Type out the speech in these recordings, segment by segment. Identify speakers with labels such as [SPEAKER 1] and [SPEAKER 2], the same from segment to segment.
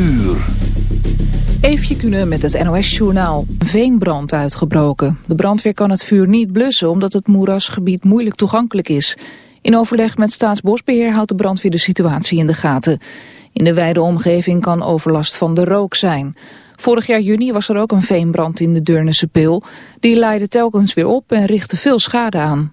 [SPEAKER 1] uur.
[SPEAKER 2] Eefje met het NOS-journaal. Veenbrand uitgebroken. De brandweer kan het vuur niet blussen omdat het moerasgebied moeilijk toegankelijk is. In overleg met Staatsbosbeheer houdt de brandweer de situatie in de gaten. In de wijde omgeving kan overlast van de rook zijn. Vorig jaar juni was er ook een veenbrand in de Deurnense Pil. Die leidde telkens weer op en richtte veel schade aan.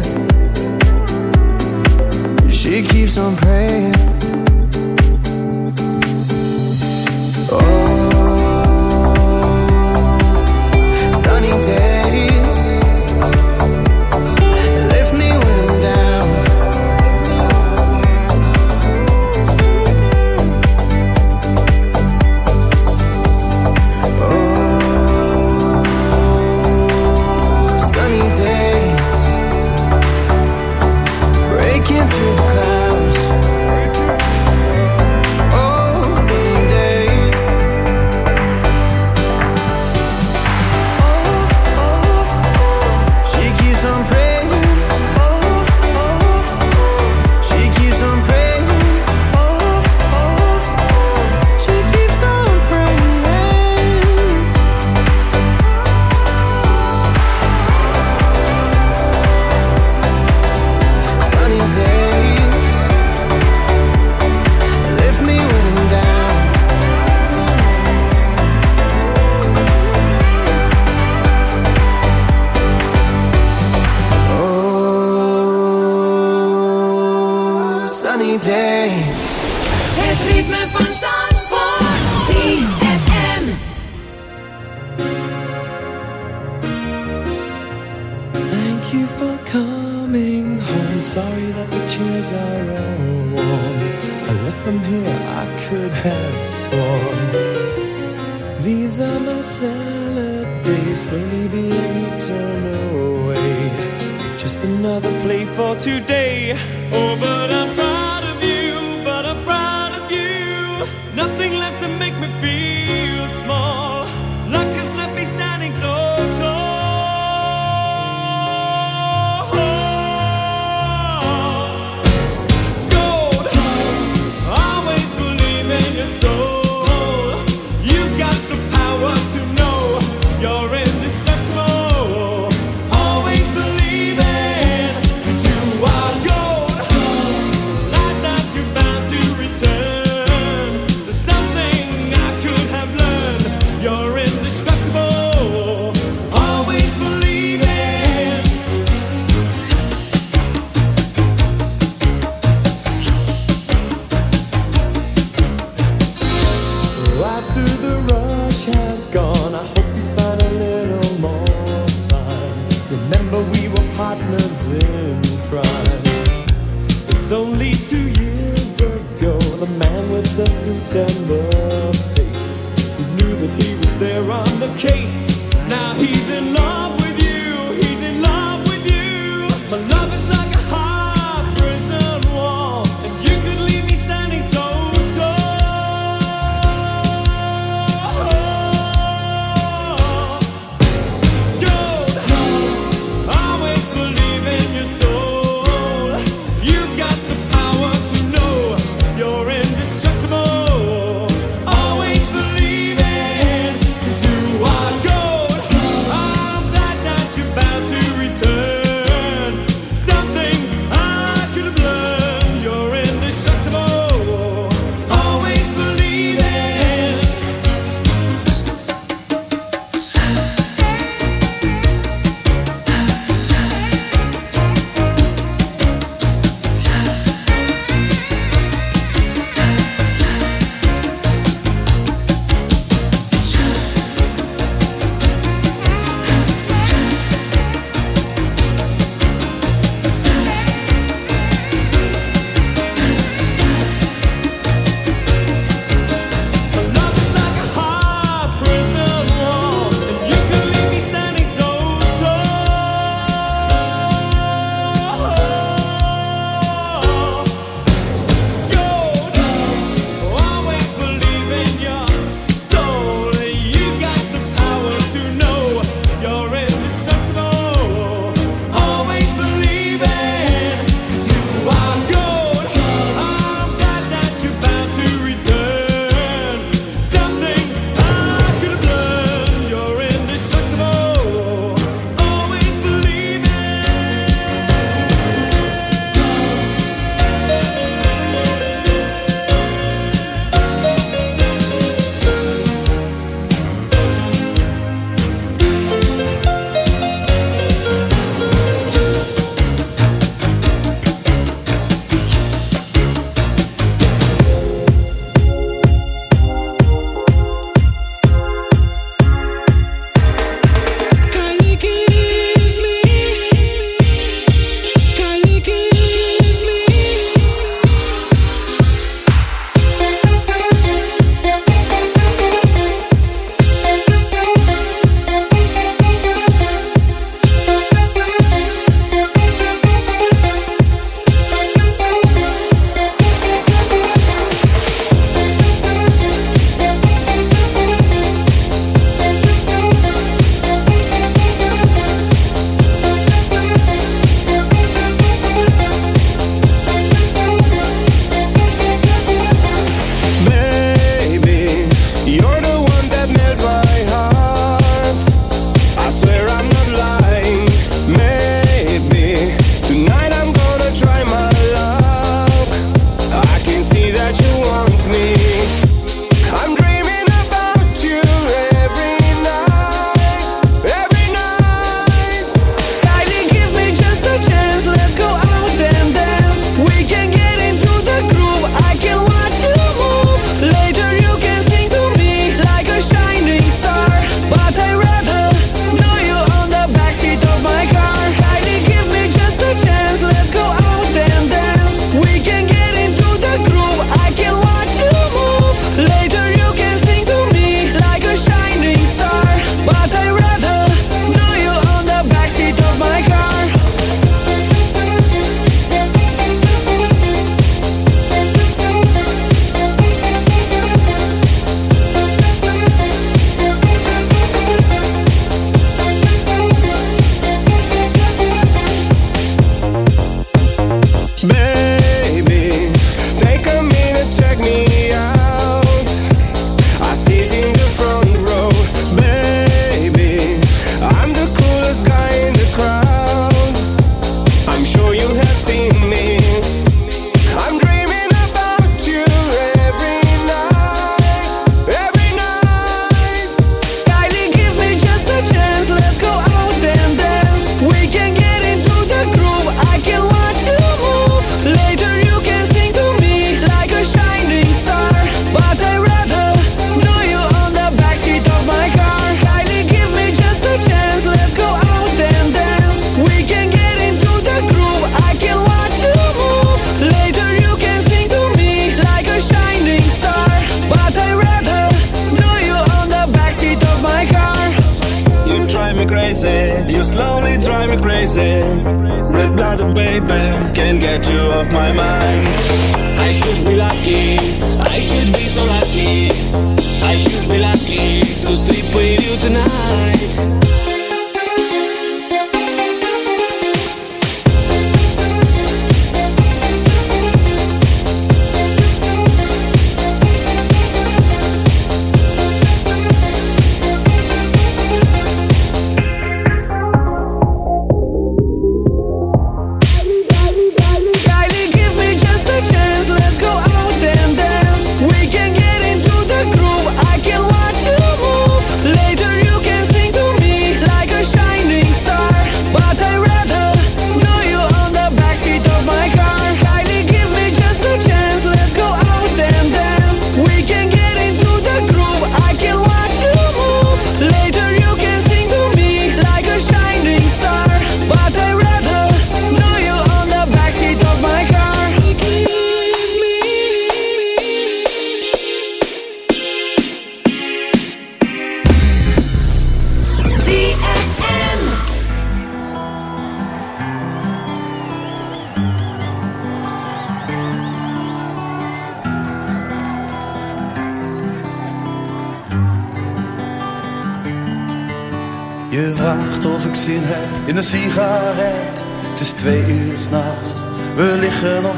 [SPEAKER 3] keeps on praying.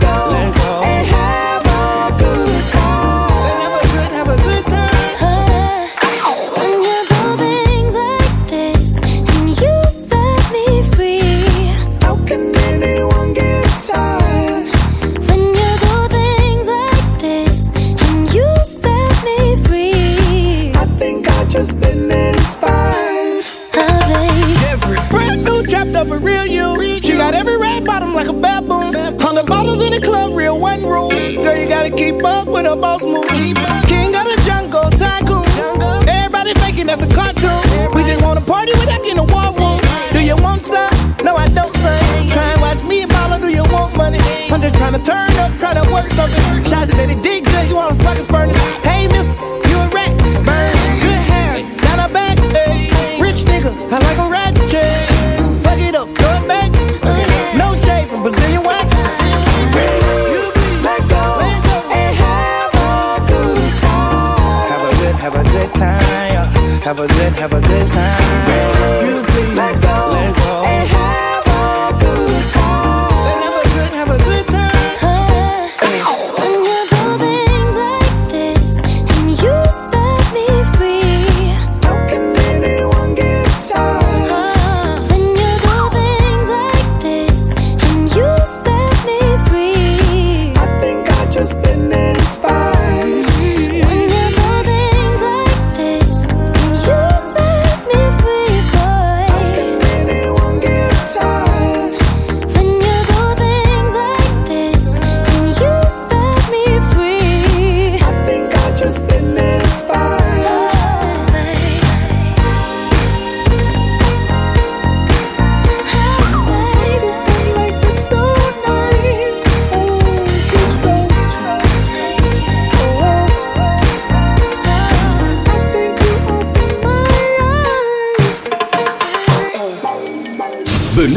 [SPEAKER 4] go.
[SPEAKER 5] You
[SPEAKER 4] wanna fucking furnace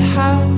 [SPEAKER 6] house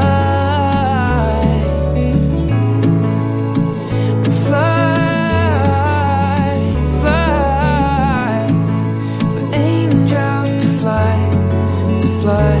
[SPEAKER 7] by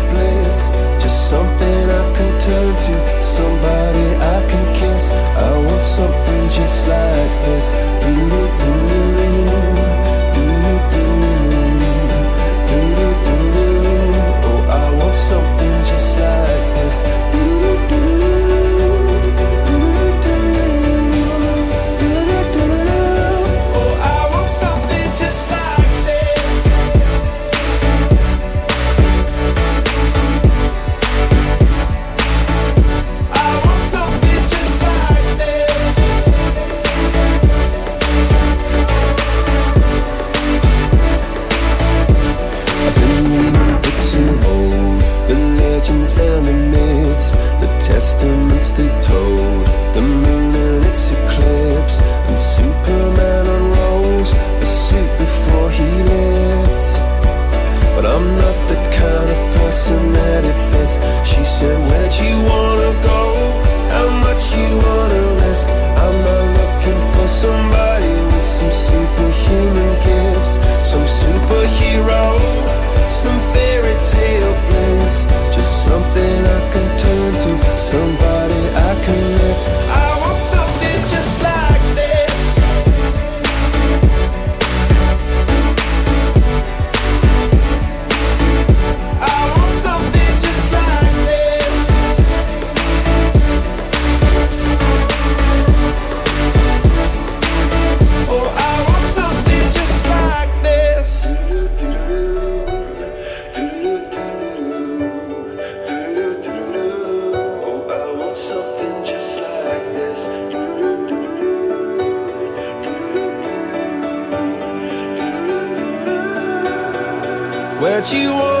[SPEAKER 8] that you want.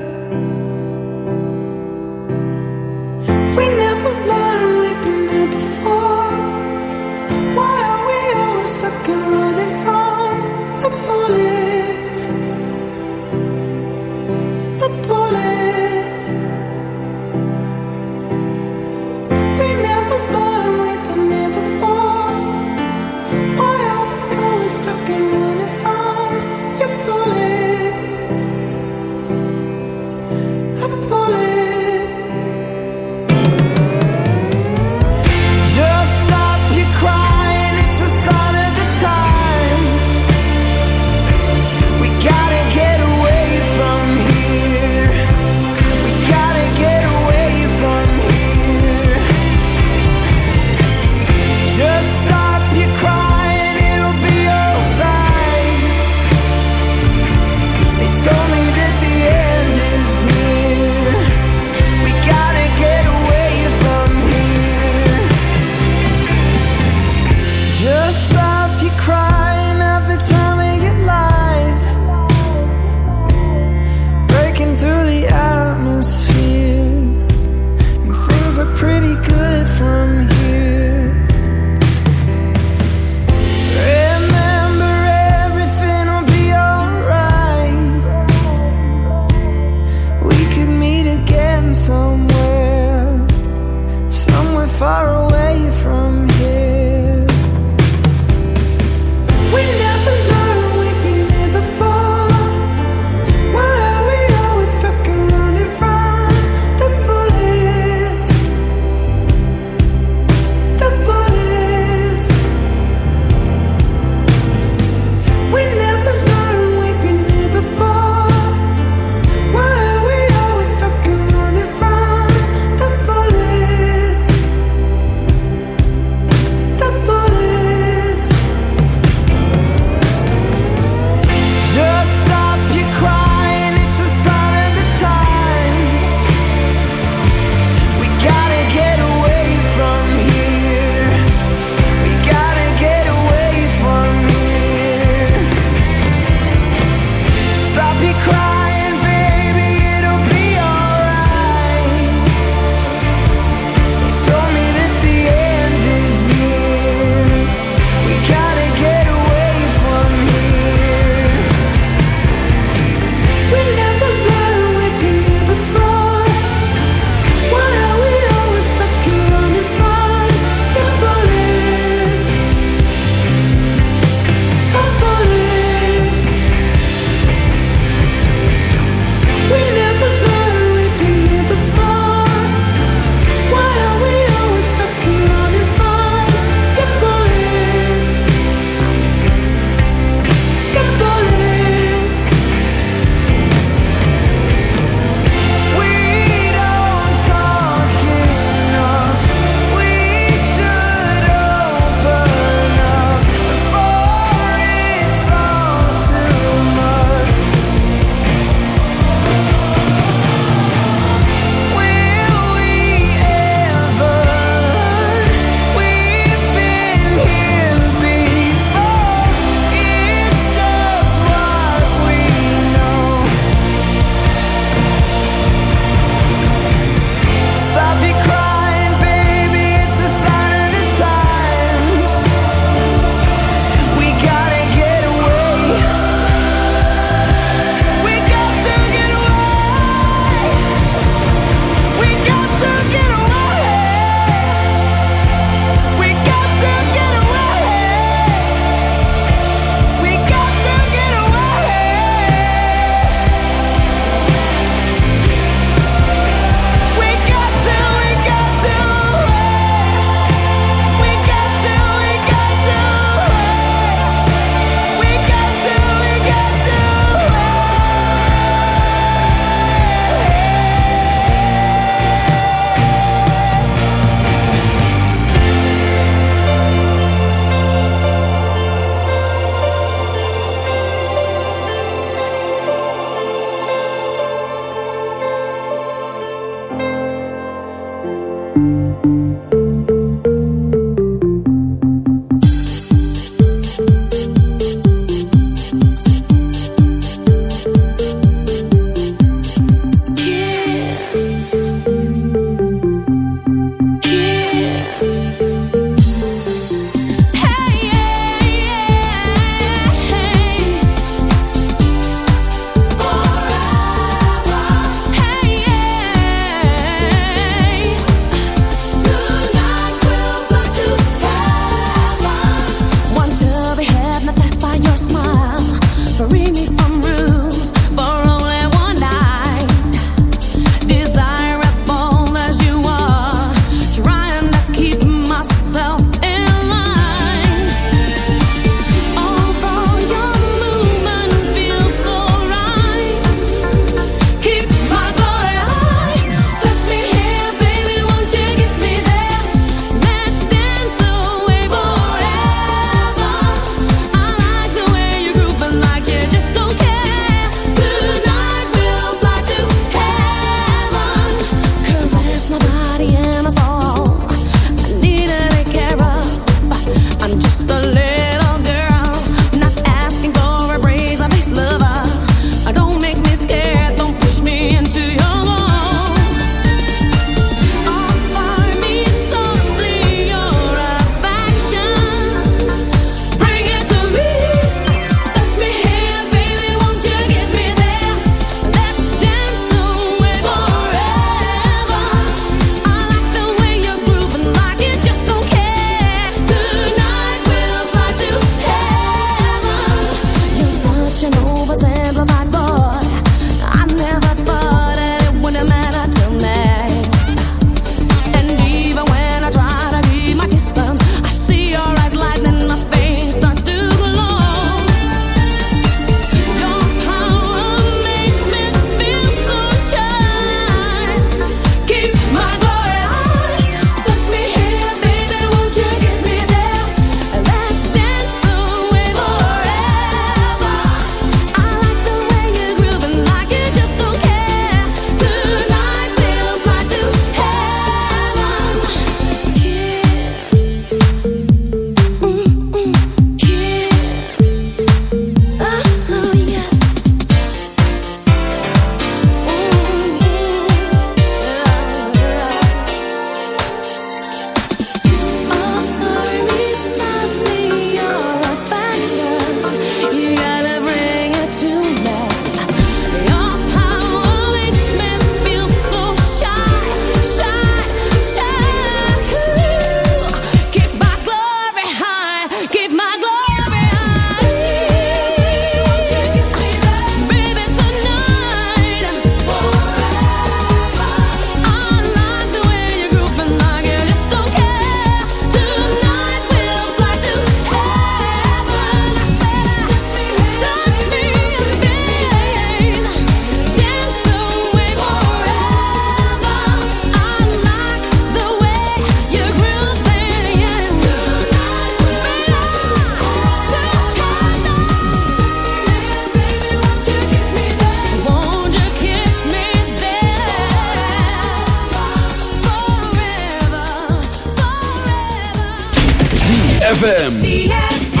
[SPEAKER 9] ZFM.